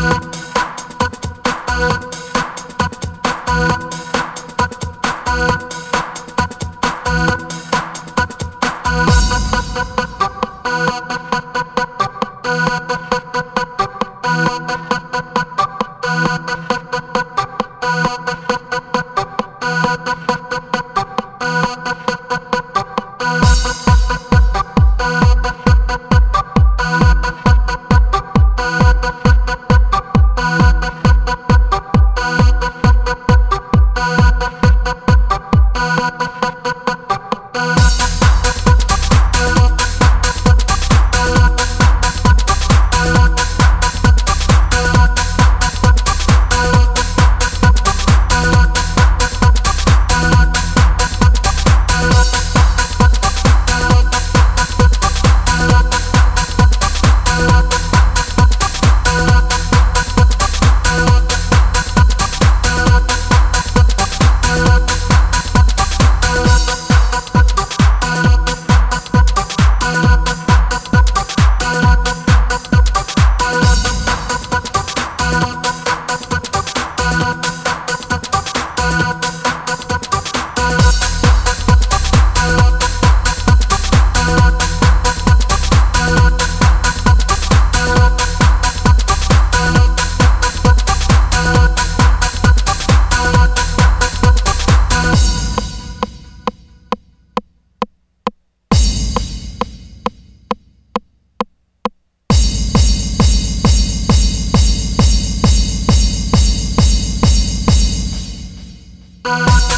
Thank you. Bye.